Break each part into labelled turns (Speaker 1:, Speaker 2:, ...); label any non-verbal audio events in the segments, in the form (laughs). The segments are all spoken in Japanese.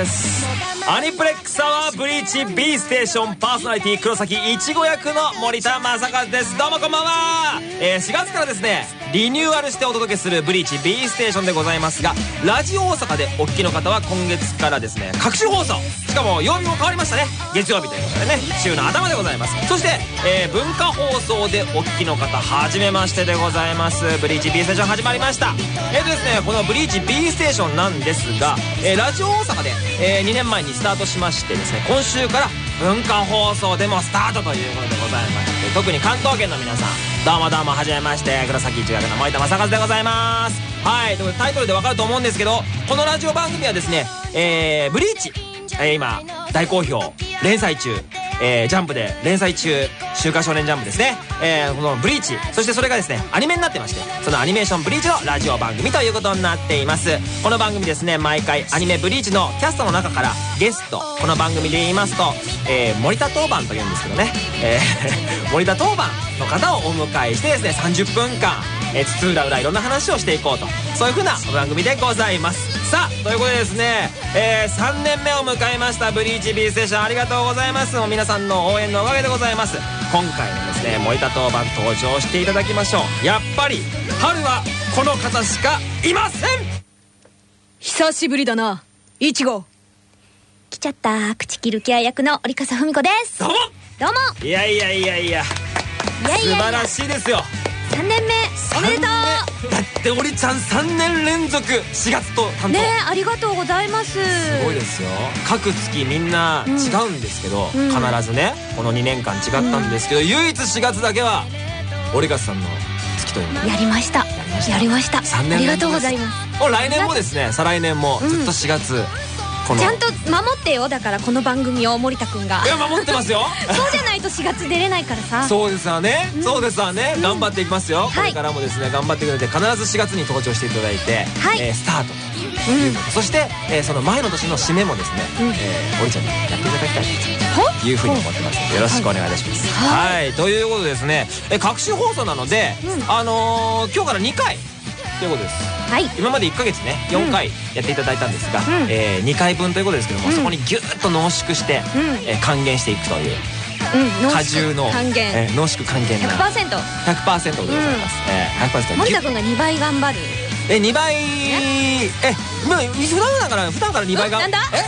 Speaker 1: です。アニプレックスアワーブリーチ B ステーションパーソナリティ黒崎いちご役の森田正和です。どうもこんばんは、えー、4月からですねリニューアルしてお届けするブリーチ B ステーションでございますがラジオ大阪でお聞きの方は今月からですね各種放送。しかも曜日も変わりましたね。月曜日ということでね週の頭でございます。そして、えー、文化放送でお聞きの方はじめましてでございます。ブリーチ B ステーション始まりました。えーとですねこのブリーチ B ステーションなんですが、えー、ラジオ大阪で、えー、2年前にスタートしましてですね今週から文化放送でもスタートということでございまして特に関東圏の皆さんどうもどうもはじめまして黒崎一学の森田正和でございます。はいということでタイトルでわかると思うんですけどこのラジオ番組はですねえー、ブリーチ、えー、今大好評連載中。えー、ジャンプで連載中「週刊少年ジャンプ」ですね、えー、この「ブリーチ」そしてそれがですねアニメになってましてそのアニメーション「ブリーチ」のラジオ番組ということになっています。この番組ですね毎回アニメ「ブリーチ」のキャストの中からゲストこの番組で言いますと、えー、森田当番というんですけどね、えー、(laughs) 森田当番の方をお迎えしてですね30分間えー、津々浦々いろんな話をしていこうとそういうふうな番組でございます。さあということでですね、えー、3年目を迎えました「ブリーチ B ステーション」ありがとうございます。皆さんの応援のおかげでございます。今回もですね森田当番登場していただきましょう。やっぱり春はこの方しかいません。
Speaker 2: 久しぶりだないちご
Speaker 3: 来ちゃった口切るケア役の折笠文子です。
Speaker 1: どうも。
Speaker 3: どうも。
Speaker 1: いやいやいやいや。素晴らしいですよ
Speaker 3: 3年目おめでとう。だ
Speaker 1: っておりちゃん3年連続4月と担当。
Speaker 3: ねありがとうございます。
Speaker 1: すごいですよ。各月みんな違うんですけど、うん、必ずねこの2年間違ったんですけど、うん、唯一4月だけはオリガスさんの月という
Speaker 3: やりました。やりました。3年ありがとうございます。
Speaker 1: 来年もですね再来年もずっと4月、うん
Speaker 3: ちゃんと守ってよだからこの番組を森田君が。
Speaker 1: いや守ってますよ。(laughs)
Speaker 3: そうじゃないと4月出れないからさ。
Speaker 1: そうですわね、うん、そうですわね、頑張っていきますよ、これからもですね頑張ってくれて必ず4月に登場していただいて、はい。えー、スタートということ、そして、えー、その前の年の締めもですね、うん。えー、堀ちゃんにやっていただきたいというふうに思ってます。のでよろしくお願いいたします、はい、はい、ということでですね、え各種放送なので、あの今日から2回ということです。はい。今まで1か月ね4回やっていただいたんですが、うん、えー、2回分ということですけども、うん、そこにギュッと濃縮して、うん、えー、還元していくといううん、果汁の還元、えー、濃縮還元な 100%100% でございます、うん、えー、100%
Speaker 3: 森田君が2倍頑張る。
Speaker 1: え2倍え？まあ普段だから普段から2倍が
Speaker 3: なんだ？
Speaker 1: え？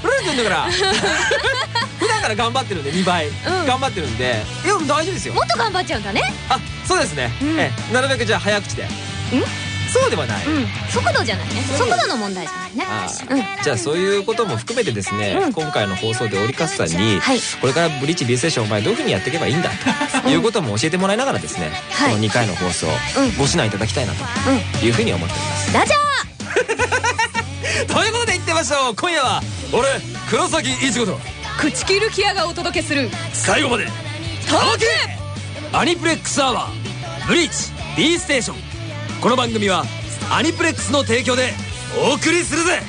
Speaker 1: 普段だから。(laughs) 普段から頑張ってるんで2倍、頑張ってるんで。いや大丈夫ですよ。
Speaker 3: もっと頑張っちゃうんだね。
Speaker 1: あそうですね、えなるべくじゃあ早口で。ん？そうではない、
Speaker 3: 速度じゃないね。速度の問題じゃない
Speaker 1: ね。じゃあそういうことも含めてですね、今回の放送でオリカスさんに、これからブリッジ B セッションお前どういうふうにやっていけばいいんだと。(laughs) いうことも教えてもらいながらですね、この2回の放送、ご指南いただきたいなというふうに思っております。
Speaker 3: ラジ
Speaker 1: ャー。(laughs) ということでいってみましょう。今夜は俺黒崎いちごと。
Speaker 2: 口切るキアがお届けする。
Speaker 1: 最後まで届けアニプレックスアワーブリーチ B ステーションこの番組はアニプレックスの提供でお送りするぜ。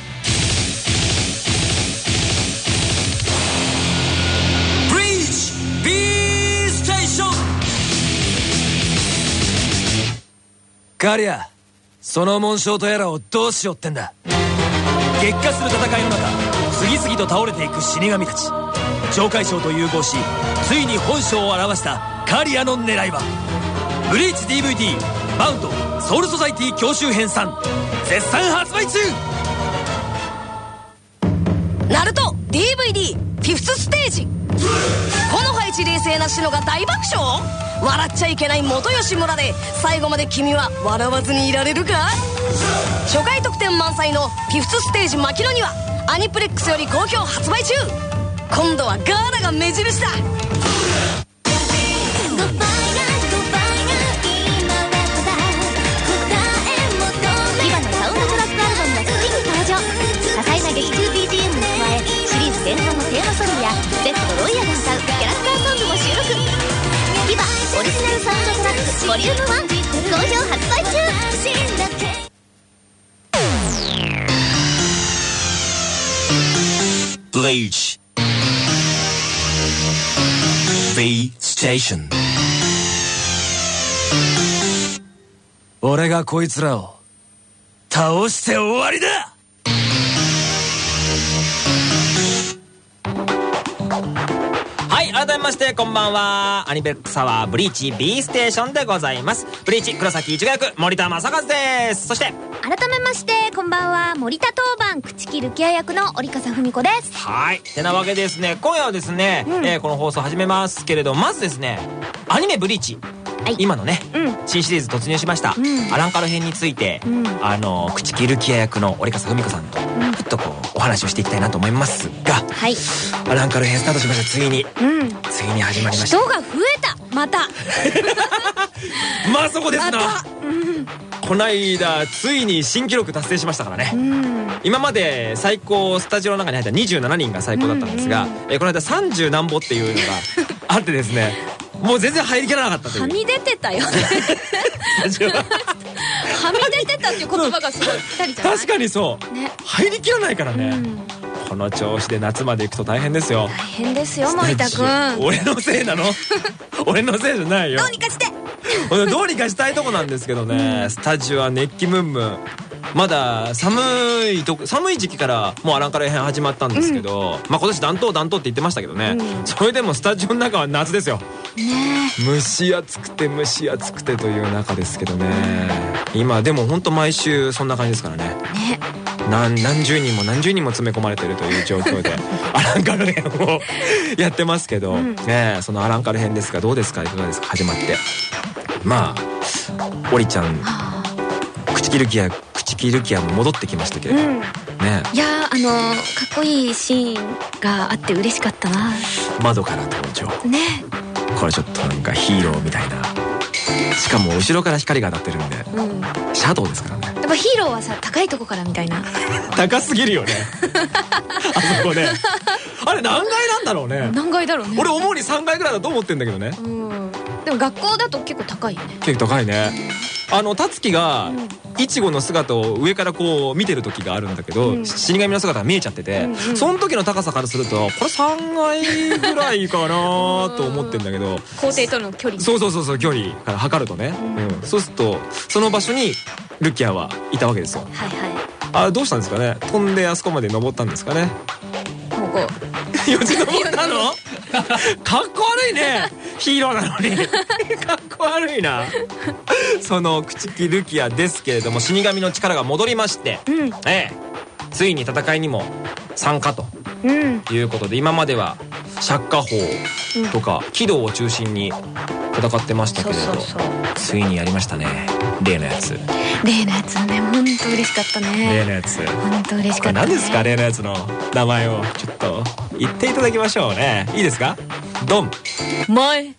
Speaker 1: カリアその紋章とやらをどうしようってんだ。激化する戦いの中次々と倒れていく死神たち。懲戒将と融合しついに本性を表したカリアの狙いは。ブリーチ DVD バウンドソウルソサイティ教習編3絶賛発売中。
Speaker 2: ナルト DVD フィフスステージ。この配置冷静なシノが大爆笑？笑っちゃいけない元吉村で最後まで君は笑わずにいられるか？初回特典満載のフィフスステージ牧野にはアニプレックスより好評発売中。今度はガーナが目印だ。
Speaker 3: リューム1好評発売中
Speaker 1: ブリーチステーション
Speaker 4: 俺がこいつらを倒して終わりだ!
Speaker 1: はい改めましてこんばんは。アニベックサワーブリーチ B ステーションでございます。ブリーチ黒崎一護役森田正和です。そして
Speaker 3: 改めましてこんばんは。森田当番口切るケア役の折笠文子です。
Speaker 1: はい。てなわけですね。今夜はですね、えーこの放送始めますけれどまずですねアニメブリーチ。
Speaker 3: はい。
Speaker 1: 今のね、
Speaker 3: うん。
Speaker 1: 新シリーズ突入しました、
Speaker 3: ん。
Speaker 1: アランカル編について、
Speaker 3: ん。
Speaker 1: あの口切るキア役の折笠文子さんと、ふっとこうお話をしていきたいなと思いますが
Speaker 3: はい。
Speaker 1: アランカル編スタートしました。ついに。
Speaker 3: うん。
Speaker 1: ついに始まりました。
Speaker 3: 人が増えた。また。(laughs)
Speaker 1: まあそこですな、
Speaker 3: また。
Speaker 1: こないだついに新記録達成しましたからね、
Speaker 3: うん。
Speaker 1: 今まで最高スタジオの中に入った27人が最高だったんですが、えーこの間30何歩っていうのが (laughs) あってですねもう全然入りきらなかったという。
Speaker 3: はみ出てたよね。
Speaker 1: スタジオ
Speaker 3: はみ出てたっていう言葉がすごいぴったりじゃない？
Speaker 1: 確かにそう。
Speaker 3: ね。
Speaker 1: 入りきらないからね、
Speaker 3: うん。
Speaker 1: この調子で夏まで行くと大変ですよ。
Speaker 3: 大変ですよ森田くん
Speaker 1: 俺のせいなの？(laughs) 俺のせいじゃないよ。
Speaker 3: どうにかして。(laughs)
Speaker 1: どうにかしたいとこなんですけどね、スタジオは熱気ムンムンまだ寒いとこ寒い時期からもうアランカル編始まったんですけど、まあ今年暖冬暖冬って言ってましたけどね、
Speaker 3: うん。
Speaker 1: それでもスタジオの中は夏ですよ。
Speaker 3: ね
Speaker 1: 蒸し暑くて蒸し暑くてという中ですけどね。今でも本当毎週そんな感じですからね。
Speaker 3: えね
Speaker 1: 何何十人も何十人も詰め込まれてるという状況で (laughs) アランカル編をやってますけど、ねえそのアランカル編ですがどうですか？いかがですか？始まって。まあオリちゃん口切るキア口切るキアも戻ってきましたけれど、
Speaker 3: うん。
Speaker 1: ね。
Speaker 3: いやーあのーかっこいいシーンがあって嬉しかったな。
Speaker 1: え窓から登場。
Speaker 3: ね。
Speaker 1: これちょっとなんかヒーローみたいな。しかも後ろから光が当たってるんで
Speaker 3: うん。や
Speaker 1: シャドウですからね。
Speaker 3: っぱヒーローはさ高いとこからみたいな。
Speaker 1: 高すぎるよね。(laughs) あそこね。あれ何階なんだろうね。
Speaker 3: 何階だろうね。
Speaker 1: 俺主に3階ぐらいだと思ってんだけどね。
Speaker 3: うんでも学校だと結構高いよね。
Speaker 1: 結構高いね。あの辰樹がいちごの姿を上からこう見てる時があるんだけど、
Speaker 3: うん。
Speaker 1: 死神の姿が見えちゃってて、
Speaker 3: うんうん。
Speaker 1: その時の高さからするとこれ3階ぐらいかなと思ってんだけど
Speaker 3: 校庭との距離。
Speaker 1: そうそうそうそう距離から測るとね、うん。そうするとその場所にルキアはいたわけですよ。
Speaker 3: はいは
Speaker 1: あどうしたんですかね？飛んであそこまで登ったんですかね？
Speaker 3: こう
Speaker 1: よじ登ったの。(laughs) (laughs) かっこ悪いねヒーローなのに。(laughs) かっこ悪いな。その朽木ルキアですけれども死神の力が戻りまして、
Speaker 3: うん。
Speaker 1: ええ。ついに戦いにも参加と
Speaker 3: うん。
Speaker 1: いうことで今までは釈迦法とか軌道を中心に戦ってましたけれどついにやりましたね。例のやつ
Speaker 3: 例のやつはねほんと嬉しかった
Speaker 1: 例
Speaker 3: ね
Speaker 1: のやつ。
Speaker 3: ほんと嬉し
Speaker 1: こ
Speaker 3: かった、ね、
Speaker 1: れ何ですか？例のやつの名前をちょっと言っていただきましょうね。いいですか？ドン。
Speaker 3: 前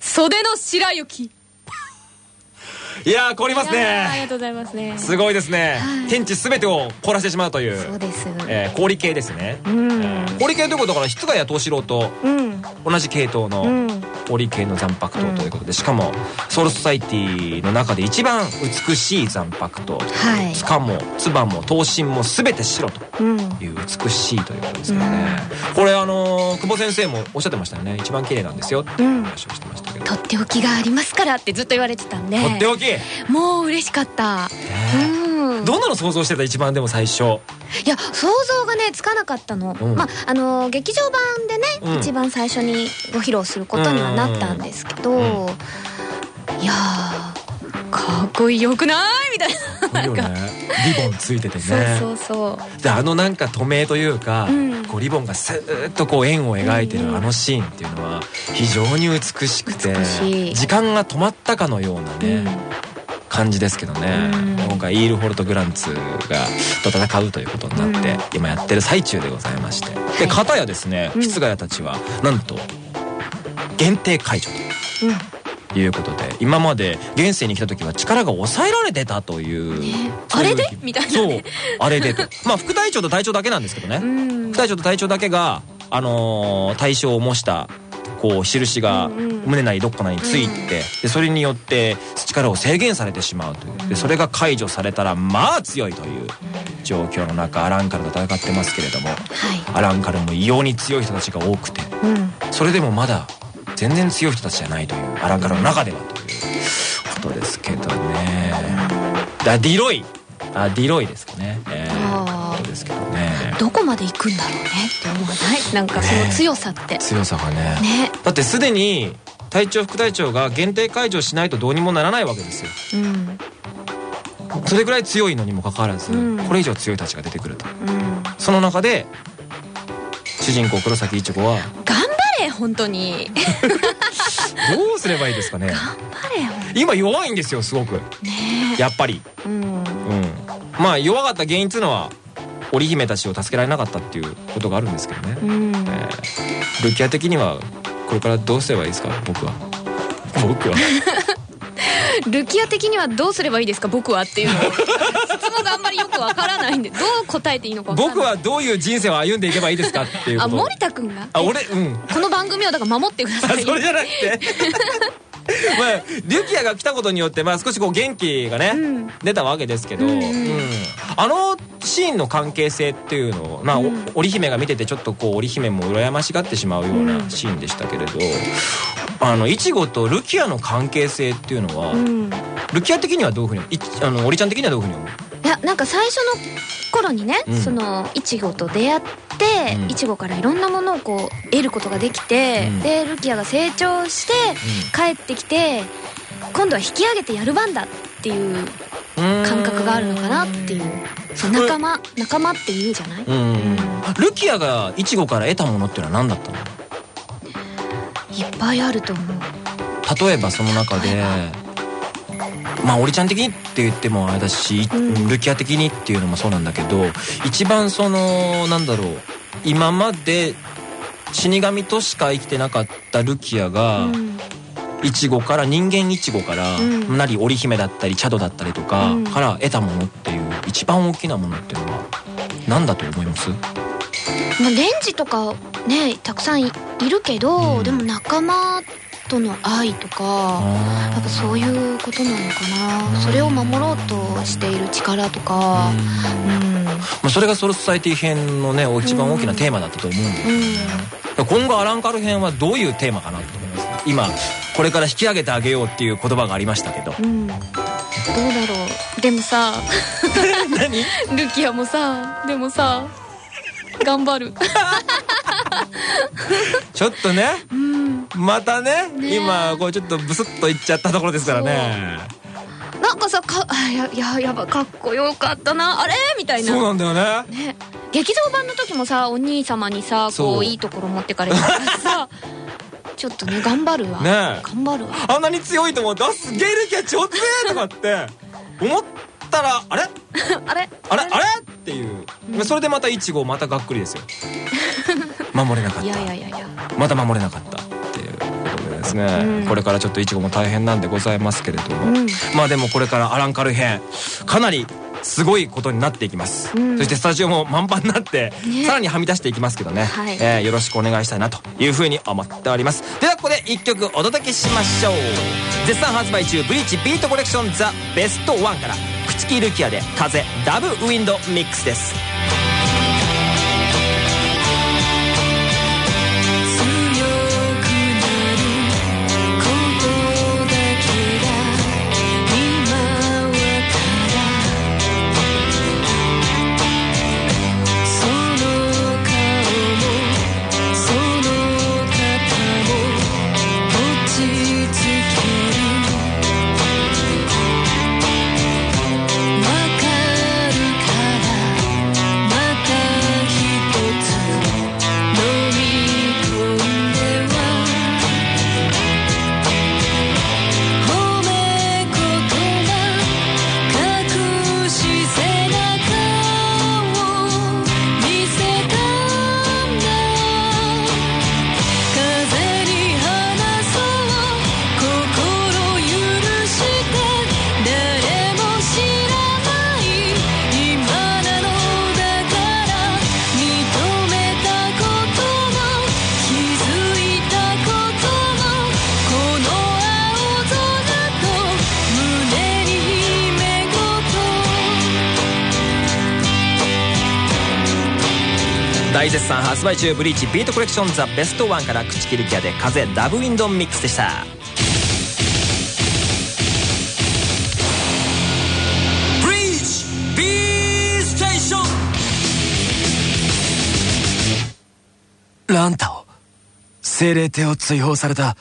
Speaker 3: 袖の白雪。(laughs)
Speaker 1: いやー凍ります
Speaker 3: いやーあり
Speaker 1: ね
Speaker 3: がとうございますね。
Speaker 1: すごいですね、
Speaker 3: はい。
Speaker 1: 天地全てを凍らしてしまうという
Speaker 3: そうです。
Speaker 1: えー氷系ですね、
Speaker 3: うん。
Speaker 1: えー氷系ということだから室ヶ谷藤四郎と
Speaker 3: うん。
Speaker 1: 同じ系統
Speaker 3: う
Speaker 1: の
Speaker 3: ん
Speaker 1: 氷系の残白糖ということでしかもソウルソサイティの中で一番美しい残白糖
Speaker 3: はい。
Speaker 1: 塚も唾も刀身も全て白と
Speaker 3: うん。
Speaker 1: いう美しいということですけどね、これあのー久保先生もおっしゃってましたよね。一番綺麗なんですよって
Speaker 3: うん。
Speaker 1: 話をしてましたけど、
Speaker 3: とっておきがありますからってずっと言われてたんで。
Speaker 1: とっておき、
Speaker 3: もう嬉しかった。うん
Speaker 1: どんなの想像してた一番でも最初？
Speaker 3: いや想像がねつかなかったの、
Speaker 1: うん。
Speaker 3: まああの劇場版でね、
Speaker 1: うん。
Speaker 3: 一番最初にご披露することにはなったんですけど、
Speaker 1: うん。
Speaker 3: いやーかっこよくない？みたいな。
Speaker 1: いいよね。リボンついててね。
Speaker 3: そうそうそう。
Speaker 1: であのなんか透明というか、
Speaker 3: うん。
Speaker 1: こうリボンがスーッとこう円を描いてるあのシーンっていうのは非常に美しくて時間が止まったかのようなね、
Speaker 3: うん
Speaker 1: 感じですけどね、
Speaker 3: うん。
Speaker 1: 今回イールホルト・グランツがと戦うということになって、今やってる最中でございまして。で
Speaker 3: い。
Speaker 1: 片やですね
Speaker 3: うん。
Speaker 1: 室ヶ谷たちはなんと限定解除
Speaker 3: うん。
Speaker 1: ということで今まで現世に来た時は力が抑えられてたという、
Speaker 3: ね。あれで？みたいな
Speaker 1: そう
Speaker 3: ね
Speaker 1: あれで。とまあ副隊長と隊長だけなんですけどね、
Speaker 3: うん。
Speaker 1: 副隊長と隊長だけがあのー対象を模したこう印が胸なりどっかなりについて、でそれによって力を制限されてしまうという。でそれが解除されたらまあ強いという状況の中アランカルと戦ってますけれども
Speaker 3: はい。
Speaker 1: アランカルも異様に強い人たちが多くて
Speaker 3: うん。
Speaker 1: それでもまだ全然強い人たちじゃないというアランカルの中ではということですけどね。だディロイ。あディロイですかね。え
Speaker 3: あー。
Speaker 1: ーそうですけどね
Speaker 3: どこまで行くんだろうね？って思わないなんかその強さって。
Speaker 1: 強さがね。
Speaker 3: ね。
Speaker 1: だってすでに隊長副隊長が限定解除しないとどうにもならないわけですよ。
Speaker 3: うん。
Speaker 1: それぐらい強いのにもかかわらず、
Speaker 3: うん。
Speaker 1: これ以上強いたちが出てくると。
Speaker 3: うん。
Speaker 1: その中で主人公黒崎一子は
Speaker 3: 頑張れ本当に。(laughs)
Speaker 1: どうすればいいですかね。
Speaker 3: 頑張れよ
Speaker 1: 今弱いんですよすごく。
Speaker 3: ね。
Speaker 1: やっぱり。
Speaker 3: うん。
Speaker 1: うん。まあ弱かった原因っていうのは織姫たちを助けられなかったっていうことがあるんですけどね、
Speaker 3: うん。
Speaker 1: えールキア的にはこれからどうすればいいですか僕は。僕は。(laughs) (laughs)
Speaker 3: ルキア的にはどうすればいいですか僕はっていうの。(laughs) 質問があんまりよくわからないんでどう答えていいのか
Speaker 1: 僕はどういう人生を歩んでいけばいいですかっていう
Speaker 3: あ森田君が？
Speaker 1: あ俺うん。
Speaker 3: この番組をだから守ってくだ
Speaker 1: あ
Speaker 3: さい。
Speaker 1: それじゃなくて。まあリュキアが来たことによって、まあ、少しこう元気がね、
Speaker 3: うん。
Speaker 1: 出たわけですけど、
Speaker 3: うん。
Speaker 1: うん。あのシーンの関係性っていうのを、まあお
Speaker 3: うん。
Speaker 1: 織姫が見ててちょっとこう織姫も羨ましがってしまうようなシーンでしたけれど、あのイチゴとルキアの関係性っていうのは、
Speaker 3: うん。
Speaker 1: ルキア的にはどういうふうにいあの織ちゃん的にはどういうふうに思う？
Speaker 3: いやなんか最初の頃にね、
Speaker 1: うん。
Speaker 3: そのいちごと出会って
Speaker 1: うん。
Speaker 3: いちごからいろんなものをこう得ることができて、
Speaker 1: うん。
Speaker 3: でルキアが成長して帰ってきて今度は引き上げてやる番だっていう感覚があるのかなっていうそう仲間仲間って言うじゃない、
Speaker 1: うん、うん。ルキアがイチゴから得たものっていうのは何だったの？
Speaker 3: いっぱいあると思う。
Speaker 1: 例えばその中でまあ織ちゃん的にって言ってもあれだし、
Speaker 3: うん。
Speaker 1: ルキア的にっていうのもそうなんだけど一番そのなんだろう今まで死神としか生きてなかったルキアが、
Speaker 3: うん
Speaker 1: イチゴから人間イチゴから、
Speaker 3: うん。
Speaker 1: なり織姫だったりチャドだったりとか、
Speaker 3: うん。
Speaker 1: から得たものっていう一番大きなものっていうのは何だと思います？
Speaker 3: まあ、レンジとかねたくさんいいるけど、
Speaker 1: うん。
Speaker 3: でも仲間との愛とかやっぱそういうことなのかな、
Speaker 1: うん。
Speaker 3: それを守ろうとしている力とか。うん。
Speaker 1: まあ、それがソルソサイティ編のね一番大きなテーマだったと思うんですよね、今後アランカル編はどういうテーマかなと今これから引き上げてあげようっていう言葉がありましたけど。
Speaker 3: うん、どうだろう。でもさ。(laughs)
Speaker 1: 何？
Speaker 3: ルキアもさ。でもさ。頑張る。(laughs)
Speaker 1: ちょっとね。
Speaker 3: うん。
Speaker 1: またね
Speaker 3: ね。
Speaker 1: 今こうちょっとブスッといっちゃったところですからね。
Speaker 3: なんかさかあやややばかっこよかったな。あれ？みたいな。
Speaker 1: そうなんだよね。
Speaker 3: ね。劇場版の時もさお兄様にさこういいところ持ってかれるからさ (laughs) ちょっとね頑張るわ、
Speaker 1: ねえ。
Speaker 3: 頑張るわ。
Speaker 1: あんなに強いと思って「あすげえルキア超強え!」とかって思ったら「(laughs) あれ？
Speaker 3: あれ？
Speaker 1: あれ？あれ?」っていう。それでまたイチゴまたがっくりですよ。(laughs) 守れなかっ
Speaker 3: いやい
Speaker 1: た
Speaker 3: やいやいや。
Speaker 1: また守れなかったっていうことでですね、
Speaker 3: うん。
Speaker 1: これからちょっとイチゴも大変なんでございますけれども、
Speaker 3: うん。
Speaker 1: まあでもこれからアランカル編かなりすごいことになっていきます、
Speaker 3: うん。
Speaker 1: そしてスタジオも満帆になって、
Speaker 3: ね。
Speaker 1: さらにはみ出していきますけどね、
Speaker 3: はい。
Speaker 1: えーよろしくお願いしたいなというふうに思っております。ではここで1曲お届けしましょう。絶賛発売中ブリーチビートコレクションザベストワンから朽木ルキアで風ダブウィンドミックスです
Speaker 4: 売中ブリーチビートコレクションザベストワンから口切るギアで風ラブウィンドンミックスでした。ブリーチ B ステーション。
Speaker 1: ランタを精霊帝を追放された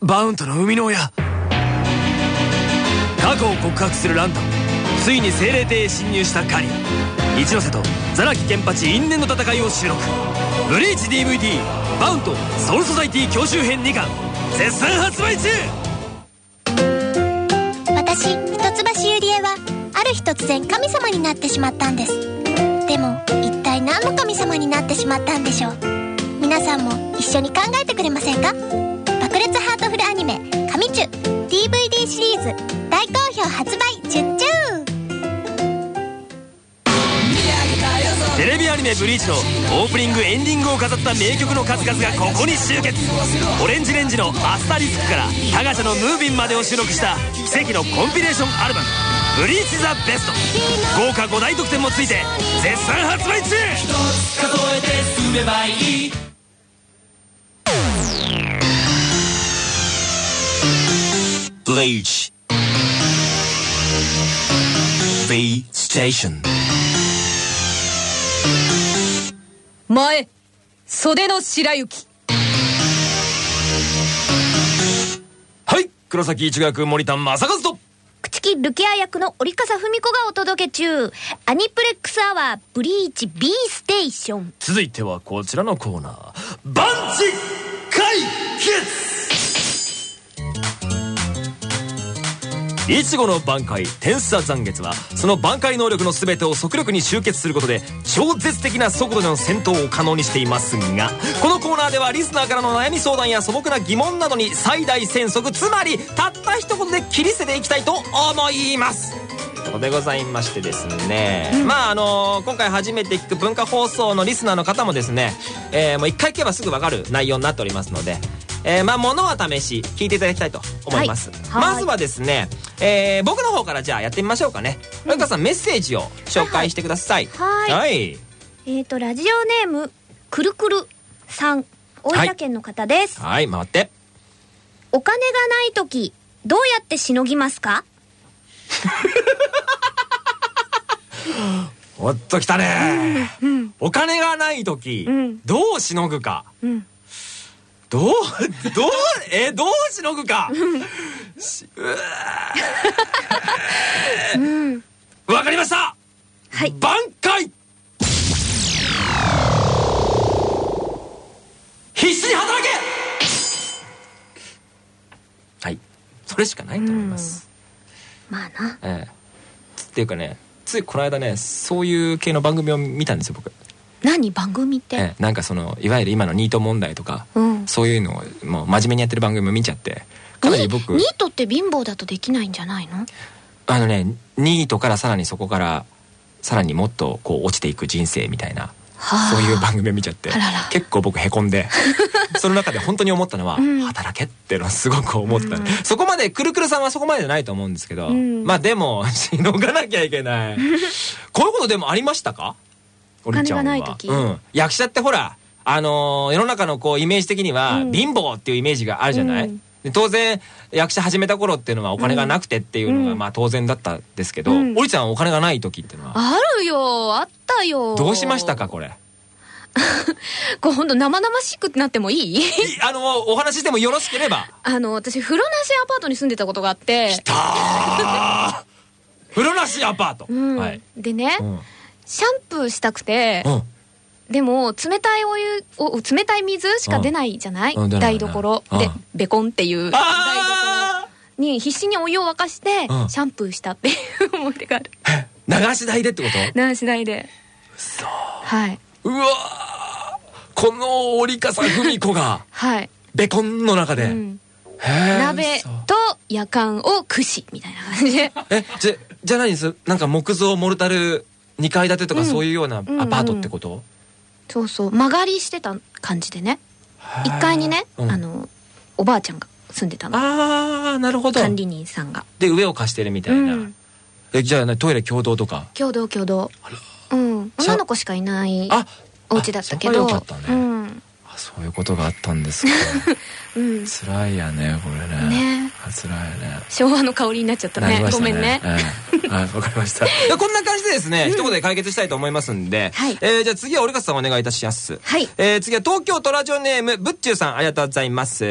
Speaker 1: バウントの生みの親。過去を告白するランタをついに精霊帝へ侵入したカリ。ア一ノ瀬とザラキケンパチ因縁の戦いを収録。ブリーチ DVD バウントソウルソサイティ教習編2巻絶賛発売中。
Speaker 5: 私一橋ゆりえはある日突然神様になってしまったんです。でも一体何の神様になってしまったんでしょう？皆さんも一緒に考えてくれませんか？爆裂ハートフルアニメ「神チュ」DVD シリーズ大好評発売中中
Speaker 1: アニメ「ブリーチ」のオープニングエンディングを飾った名曲の数々がここに集結。オレンジレンジの「アスタリスク」からタガシャの「ムービン」までを収録した奇跡のコンピレーションアルバム「ブリーチ・ザ・ベスト」豪華5大特典もついて絶賛発売中
Speaker 4: ブリーチ B ステーション
Speaker 6: 前袖の白雪。
Speaker 1: はい黒崎一学森田正和と。
Speaker 3: 朽木ルキア役の折笠文子がお届け中。アニプレックスアワーブリーチ B ステーション。
Speaker 1: 続いてはこちらのコーナー。万事解決いちごの挽回天差残月はその挽回能力の全てを速力に集結することで超絶的な速度での戦闘を可能にしていますがこのコーナーではリスナーからの悩み相談や素朴な疑問などに最大戦速つまりたった一言で切り捨てていきたいと思います。とでございましてですね、まああの今回初めて聞く文化放送のリスナーの方もですね、えーもう一回聞けばすぐ分かる内容になっておりますので、えーまあものは試し聞いていただきたいと思います、
Speaker 3: はい。
Speaker 1: まずはですね、えー僕の方からじゃあやってみましょうかね。及川さんメッセージを紹介してください。
Speaker 3: はい
Speaker 1: はい。
Speaker 3: えっ、とラジオネームくるくるさん大分県の方です、
Speaker 1: はい。回って。
Speaker 3: お金がない時どうやってしのぎますか？(laughs)
Speaker 1: おっときたね、お金がない時、
Speaker 3: ん。
Speaker 1: どうしのぐか、
Speaker 3: ん
Speaker 1: どうどうえどうしのぐか、しうわかりました。
Speaker 3: はい。
Speaker 1: 挽回。必死に働け。はい。それしかないと思います、
Speaker 3: まあな。
Speaker 1: ええ。っていうかねついこの間ねそういう系の番組を見たんですよ僕、
Speaker 3: 何番組って、
Speaker 1: ええなんかそのいわゆる今のニート問題とか、
Speaker 3: うん。
Speaker 1: そういうのをもう真面目にやってる番組も見ちゃってかなり僕
Speaker 3: ニニートって貧乏だとできないんじゃないの？
Speaker 1: あのねニートからさらにそこからさらにもっとこう落ちていく人生みたいな
Speaker 3: はあ。
Speaker 1: そういう番組を見ちゃって結構僕へこんで (laughs) その中で本当に思ったのは、
Speaker 3: ん。
Speaker 1: 働けっていうのはすごく思った、そこまでくるくるさんはそこまでじゃないと思うんですけど、
Speaker 3: ん。
Speaker 1: まあでもしのがなきゃいけない。(laughs) こういうことでもありましたか？お兄ちゃんは
Speaker 3: お金がない時
Speaker 1: うん、役者ってほらあのー世の中のこうイメージ的には、
Speaker 3: うん。
Speaker 1: 貧乏っていうイメージがあるじゃない、
Speaker 3: うん。
Speaker 1: で当然役者始めた頃っていうのはお金がなくてっていうのが
Speaker 3: うん。
Speaker 1: まあ当然だったんですけど、
Speaker 3: うん。
Speaker 1: おりちゃんはお金がない時っていうのは？
Speaker 3: あるよ。あったよ。
Speaker 1: どうしましたかこれ？(laughs)
Speaker 3: これほんと生々しくなってもいい？
Speaker 1: いあのお話ししてもよろしければ。
Speaker 3: あの私風呂なしアパートに住んでたことがあって。
Speaker 1: たー。風呂なしアパート、
Speaker 3: うん。
Speaker 1: はい、
Speaker 3: でね、
Speaker 1: うん
Speaker 3: シャンプーしたくて、
Speaker 1: うん。
Speaker 3: でも冷たいお湯お冷たい水しか出ないじゃない、
Speaker 1: うん
Speaker 3: 台所。
Speaker 1: うん。
Speaker 3: でベコンっていう台所
Speaker 1: あ
Speaker 3: に必死にお湯を沸かして
Speaker 1: うん。
Speaker 3: シャンプーしたっていう思い出がある。
Speaker 1: ー流し台でってこと？
Speaker 3: 流し台で。はい。う
Speaker 1: わー！この折笠文子が (laughs)
Speaker 3: はい、
Speaker 1: ベコンの中で、
Speaker 3: うん、鍋
Speaker 1: そう
Speaker 3: と夜間を駆使みたいな感じで。
Speaker 1: えじゃじゃあ何です。なんか木造モルタル2階建てとかそういうようなア
Speaker 3: うん
Speaker 1: パートってこと、
Speaker 3: そうそう。間借りしてた感じでね。1階にね、
Speaker 1: うん。
Speaker 3: あのおばあちゃんが住んでたの。
Speaker 1: ああなるほど。
Speaker 3: 管理人さんが。
Speaker 1: で上を貸してるみたいな、
Speaker 3: うん。
Speaker 1: えじゃあねトイレ共同とか？
Speaker 3: 共同共同。うん。女の子しかいない
Speaker 1: あ
Speaker 3: おお家だったけど。
Speaker 1: こは良かったね。
Speaker 3: うん。
Speaker 1: あそういうことがあったんですか。(laughs)
Speaker 3: うん。
Speaker 1: 辛いやねこれね。
Speaker 3: ね。
Speaker 1: あ辛いね。
Speaker 3: 昭和の香りになっちゃったね。
Speaker 1: なりました
Speaker 3: ごめんね。
Speaker 1: ええ。はいわかりました。(laughs) こんな感じでですね、一言で解決したいと思いますんで、
Speaker 3: はい。
Speaker 1: えーじゃあ次は折勝さんお願いいたします。
Speaker 3: はい。
Speaker 1: えー次は東京都ラジオネームぶっちゅうさんありがとうございます、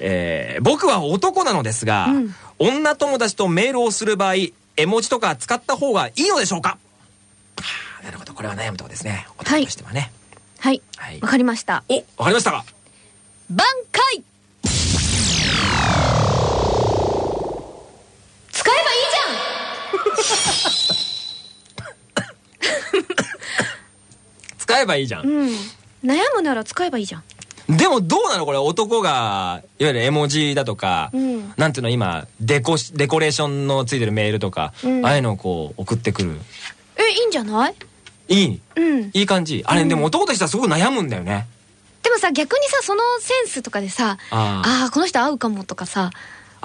Speaker 1: えー僕は男なのですが、
Speaker 3: うん。
Speaker 1: 女友達とメールをする場合絵文字とか使った方がいいのでしょうか？はあなるほど。これは悩むところですね。男としてはね。
Speaker 3: はい。
Speaker 1: はい。
Speaker 3: わかりました。
Speaker 1: おわかりました。か
Speaker 3: 挽回使えばいい
Speaker 1: じゃん。
Speaker 3: うん。悩むなら使えばいいじゃん。
Speaker 1: でもどうなのこれ？男がいわゆる絵文字だとか、
Speaker 3: うん。
Speaker 1: なんていうの今デコしデコレーションのついてるメールとか、
Speaker 3: うん。
Speaker 1: ああいうのをこう送ってくる。
Speaker 3: えいいんじゃない？
Speaker 1: いい？
Speaker 3: うん。
Speaker 1: いい感じ？あれ、でも男としてはすごく悩むんだよね。
Speaker 3: でもさ逆にさそのセンスとかでさ
Speaker 1: あー
Speaker 3: あこの人合うかもとかさ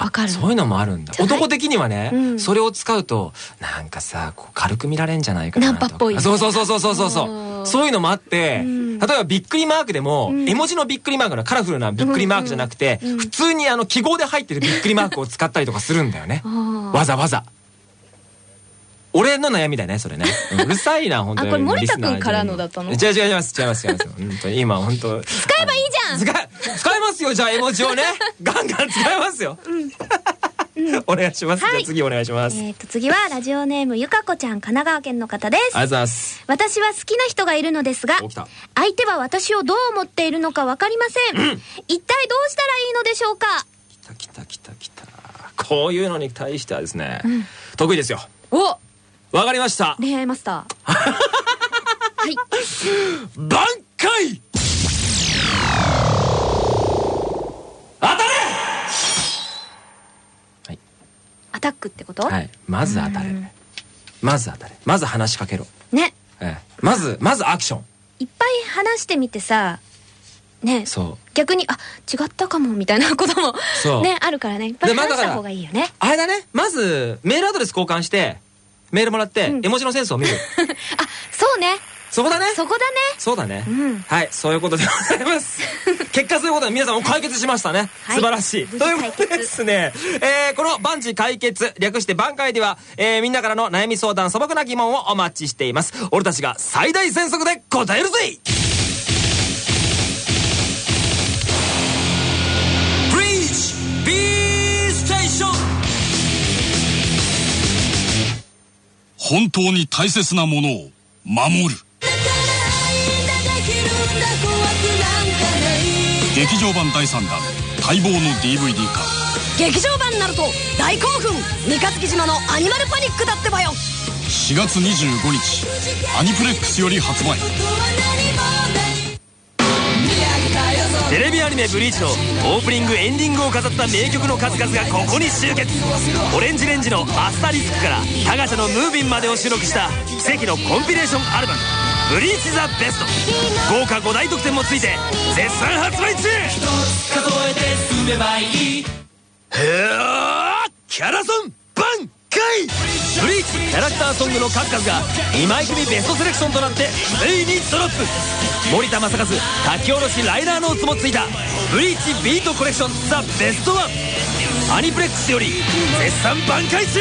Speaker 3: わかる。
Speaker 1: そういうのもあるんだ。男的にはね、
Speaker 3: うん。
Speaker 1: それを使うとなんかさこう軽く見られんじゃないかな。とか
Speaker 3: ナンパっぽい。
Speaker 1: そうそうそうそうそうそう。そうそういうのもあって、
Speaker 3: うん。
Speaker 1: 例えばびっくりマークでも、
Speaker 3: うん。
Speaker 1: 絵文字のびっくりマークのカラフルなびっくりマークじゃなくて、
Speaker 3: うんうん
Speaker 1: 普通にあの記号で入ってるびっくりマークを使ったりとかするんだよね。わざわざ。俺の悩みだねそれね。(laughs) うるさいな本当に。
Speaker 3: あこれ森田君からのだったの？
Speaker 1: 違う違う違います違います違います。本当に今本当。
Speaker 3: 使えばいいじゃん。
Speaker 1: 使え使えますよじゃあ絵文字をね。(laughs) ガンガン使えますよ、お願いします、
Speaker 3: はい。
Speaker 1: じゃあ次お願いします、
Speaker 3: えっと次はラジオネームゆかこちゃん神奈川県の方です。
Speaker 1: ありがとうございます。
Speaker 3: 私は好きな人がいるのですが相手は私をどう思っているのか分かりません、一体どうしたらいいのでしょうか？
Speaker 1: 来た来た来た来た。こういうのに対してはですね、得意ですよ。
Speaker 3: お。
Speaker 1: わかりました。
Speaker 3: 恋愛マスター。(laughs) はい。
Speaker 1: 挽回当たれ！
Speaker 3: アタックってこと、
Speaker 1: はい。まず当たれ。まず当たれ。まず話しかけろ、
Speaker 3: ね。
Speaker 1: ええ。まずまずアクション。
Speaker 3: いっぱい話してみてさね。
Speaker 1: そう。
Speaker 3: 逆にあ違ったかもみたいなこともねあるからね。いっぱい話した方がいいよね。
Speaker 1: あれだね。まずメールアドレス交換してメールもらって、
Speaker 3: うん。
Speaker 1: 絵文字のセンスを見る。(laughs)
Speaker 3: あそうね
Speaker 1: そこだね。
Speaker 3: そこだね。
Speaker 1: そうだね、
Speaker 3: うん。
Speaker 1: はいそういうことでございます。(laughs) 結果そういうことで皆さんも解決しましたね、
Speaker 3: はい。
Speaker 1: 素晴らしい。ということでですね、えーこの万事解決略して挽回では、えーみんなからの悩み相談素朴な疑問をお待ちしています。俺たちが最大戦速で答えるぜ!
Speaker 7: 本当に大切なものを守る劇場版第3弾待望の DVD 化。
Speaker 2: 劇場版ナルト大興奮。三日月島のアニマルパニックだってばよ。
Speaker 7: 4月25日アニプレックスより発売。
Speaker 1: テレビアニメ「ブリーチ」のオープニングエンディングを飾った名曲の数々がここに集結。オレンジレンジの「アスタリスク」からタガシャの「ムービン」までを収録した奇跡のコンピレーションアルバム「ブリーチ・ザ・ベスト」豪華5大特典もついて絶賛発売中。へーキャラソン挽回。ブリーチキャラクターソングの数々が2枚組ベストセレクションとなってついにドロップ。森田正和書き下ろしライナーノーツもついた。ブリーチビートコレクションザ・ベストワン。アニプレックスより絶賛販売中。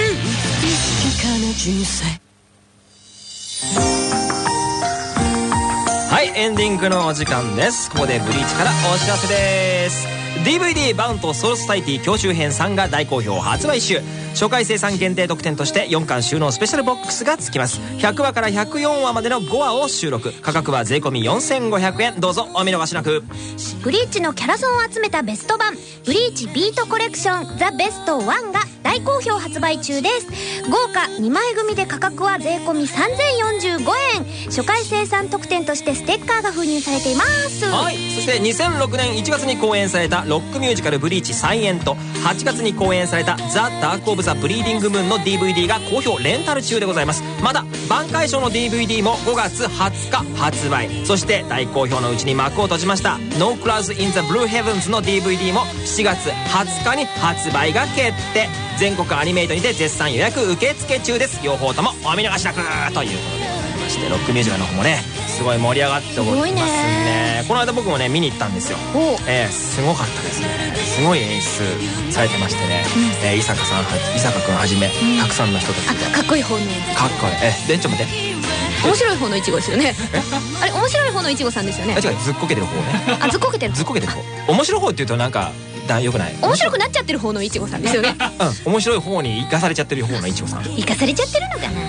Speaker 1: エンディングのお時間です。ここでブリーチからお知らせです。DVD バウントソウルソサイティ強襲編3が大好評発売中。初回生産限定特典として4巻収納スペシャルボックスが付きます。100話から104話までの5話を収録。価格は税込4500円。どうぞお見逃しなく。
Speaker 8: ブリーチのキャラソンを集めたベスト版。ブリーチビートコレクション。ザ・ベスト1が大好評発売中です。豪華2枚組で価格は税込3045円。初回生産特典としてステッカーが封入されています。
Speaker 1: はい。そして2006年1月に公演されたロックミュージカル「ブリーチ再演」と8月に公演された「ザ・ダーク・オブ・ザ・ブリーディング・ムーン」の DVD が好評レンタル中でございます。また挽回賞の DVD も5月20日発売。そして大好評のうちに幕を閉じました「No Clouds in the Blue Heavens」の DVD も7月20日に発売が決定。全国アニメイトにて絶賛予約受付中です。両方ともお見逃しなくということでございまししてロックミュージカルの方もねすごい盛り上がっておりますね。
Speaker 3: ね。
Speaker 1: この間僕もね見に行ったんですよ。
Speaker 3: お。
Speaker 1: えー、すごかったですね。すごい演出されてましてね、えー伊坂さんは伊坂君はじめ、たくさんの人たち
Speaker 3: かっこいい方の
Speaker 1: かっこいい。えでちょっと待って
Speaker 3: 面白い方のいちごですよね。あれ面白い方のいちごさんですよね。
Speaker 1: あ違うずっこけてる方ね。
Speaker 3: あずっこけてる。
Speaker 1: ずっこけてる方。面白い方って言うとなんかだよくない？
Speaker 3: 面白くなっちゃってる方のいちごさんですよね。
Speaker 1: うん。面白い方に生かされちゃってる方のいちごさん。
Speaker 3: 生かされちゃってるのかな？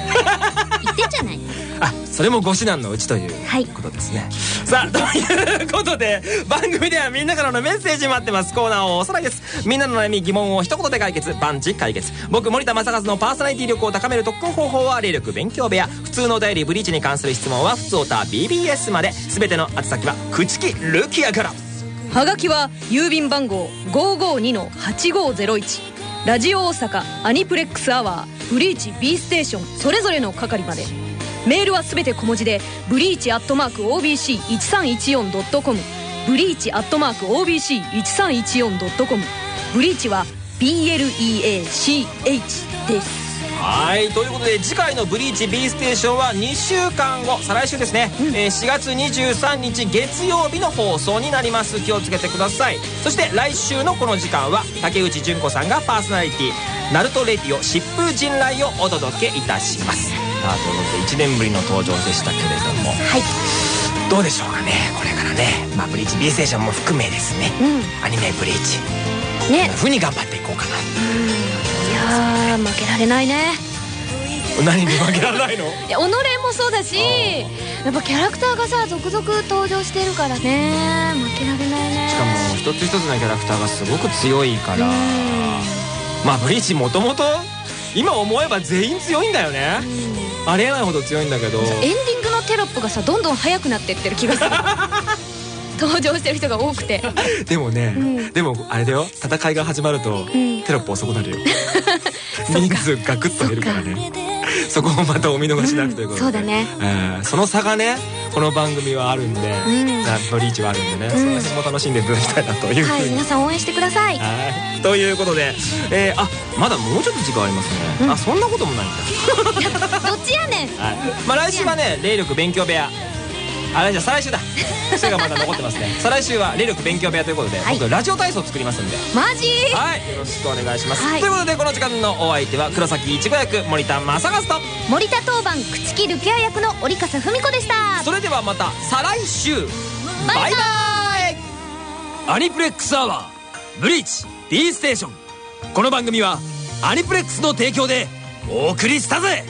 Speaker 3: 言ってんじゃない。
Speaker 1: あそれもご指南のうちという
Speaker 3: はい。
Speaker 1: ことですね、さあということで番組ではみんなからのメッセージ待ってますコーナーをおさらいです。みんなの悩み疑問を一言で解決。パンチ解決。僕森田正和のパーソナリティ力を高める特訓方法は霊力勉強部屋。普通のお便りブリーチに関する質問は普通おた BBS まで。全ての宛先は朽木ルキアから
Speaker 2: はがきは郵便番号552-8501ラジオ大阪アニプレックスアワーブリーチ B ステーションそれぞれの係まで。メールはすべて小文字でブリーチアットマーク OBC1314.com ブリーチアットマーク OBC1314.com ブリーチは BLEACH です。
Speaker 1: はいということで次回の「ブリーチ B ステーション」は2週間後再来週ですね、えー4月23日月曜日の放送になります。気をつけてください。そして来週のこの時間は竹内純子さんがパーソナリティナルトレディオ疾風陣雷をお届けいたします。さあということで1年ぶりの登場でしたけれども
Speaker 3: はい。
Speaker 1: どうでしょうかねこれからね、まあ、ブリーチ B ステーションも含めですね、アニメ「ブリーチ」
Speaker 3: ね。
Speaker 1: な風に頑張っていこうかない
Speaker 3: やー負けられないね。
Speaker 1: 何に負けられないの？
Speaker 3: いや己もそうだしやっぱキャラクターがさ続々登場してるからね。負けられないね。
Speaker 1: しかも一つ一つのキャラクターがすごく強いから。まあブリーチもともと今思えば全員強いんだよね。ありえないほど強いんだけど。
Speaker 3: エンディングのテロップがさどんどん速くなってってる気がする (laughs) 登場してる人が多くて。(laughs)
Speaker 1: でもね、
Speaker 3: ん。
Speaker 1: でもあれだよ。戦いが始まると、
Speaker 3: ん。
Speaker 1: テロップ遅くなるよ。(laughs) 人数ガクッと減るからね。そこをまたお見逃しなくということで、
Speaker 3: そうだね。
Speaker 1: えーその差がねこの番組はあるんで、
Speaker 3: ん。
Speaker 1: なブリーチはあるんでね、その辺も楽しんでいただきたいなというふうに、
Speaker 3: はい。皆さん応援してください。
Speaker 1: はい。ということで、えーあまだもうちょっと時間ありますね、あそんなこともないんだ。(laughs)
Speaker 3: どっちやねん。
Speaker 1: はい、まあ来週はね霊力勉強部屋あれじゃあ再来週だ。(laughs) それがまだ残ってますね。再来週は霊力勉強部屋ということで、
Speaker 3: はい。
Speaker 1: 僕ラジオ体操作りますんで。
Speaker 3: マジ？
Speaker 1: はい。よろしくお願いします、
Speaker 3: はい。
Speaker 1: ということでこの時間のお相手は黒崎いちご役森田正和と。
Speaker 3: 森田当番朽木ルキア役の折笠文子でした。
Speaker 1: それではまた再来週。バイバイ。アニプレックスアワーブリーチ B ステーション。この番組はアニプレックスの提供でお送りしたぜ